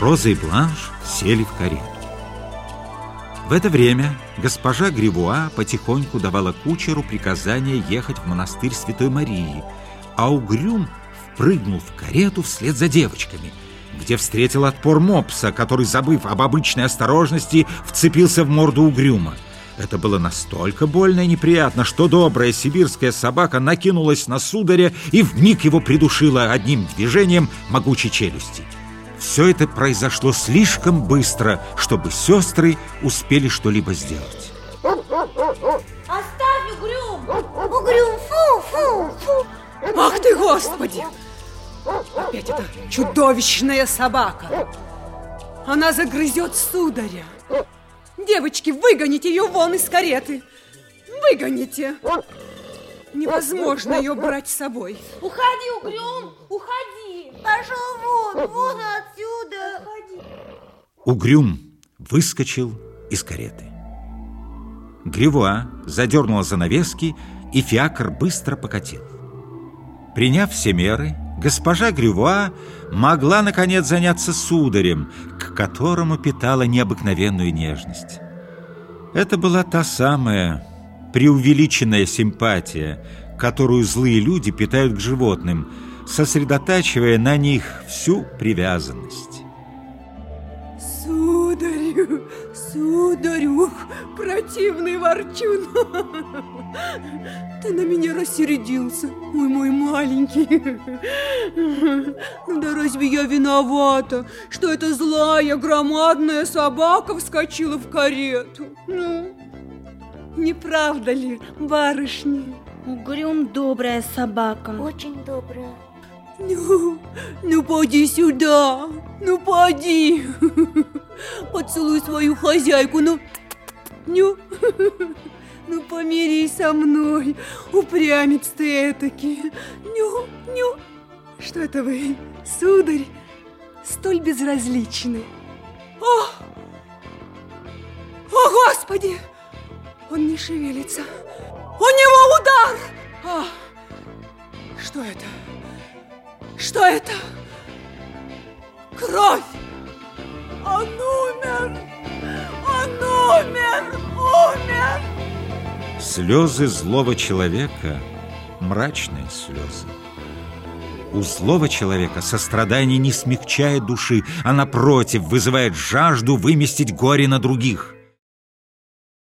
Роза и Бланш сели в карету. В это время госпожа Гривуа потихоньку давала кучеру приказание ехать в монастырь Святой Марии, а Угрюм впрыгнул в карету вслед за девочками, где встретил отпор мопса, который, забыв об обычной осторожности, вцепился в морду Угрюма. Это было настолько больно и неприятно, что добрая сибирская собака накинулась на сударя и вмиг его придушила одним движением могучей челюсти. Все это произошло слишком быстро, чтобы сестры успели что-либо сделать. Оставь угрюм! Угрюм, фу, фу, фу! Ах ты, Господи! Опять эта чудовищная собака! Она загрызет сударя! Девочки, выгоните ее вон из кареты! Выгоните! Невозможно ее брать с собой. Уходи, Угрюм, уходи! Пошел вон, вон отсюда! Уходи! Угрюм выскочил из кареты. Гривуа задернула занавески, и фиакр быстро покатил. Приняв все меры, госпожа Гривуа могла, наконец, заняться сударем, к которому питала необыкновенную нежность. Это была та самая преувеличенная симпатия, которую злые люди питают к животным, сосредотачивая на них всю привязанность. Сударю, сударю, противный ворчун. Ты на меня рассердился, ой, мой маленький. Ну да разве я виновата, что эта злая громадная собака вскочила в карету? Ну, не правда ли, барышня? Угрюм добрая собака. Очень добрая. Ну, ну поди сюда, ну поди. Поцелуй свою хозяйку, ну, ну, ну помирись со мной, упрямец ты этакий. Ню, ню. Что это вы, сударь, столь безразличны? О, о, Господи! Он не шевелится. У него удар! А, что это? Что это? Кровь! Он умер! Он умер! Умер! Слезы злого человека – мрачные слезы. У злого человека сострадание не смягчает души, а напротив вызывает жажду выместить горе на других –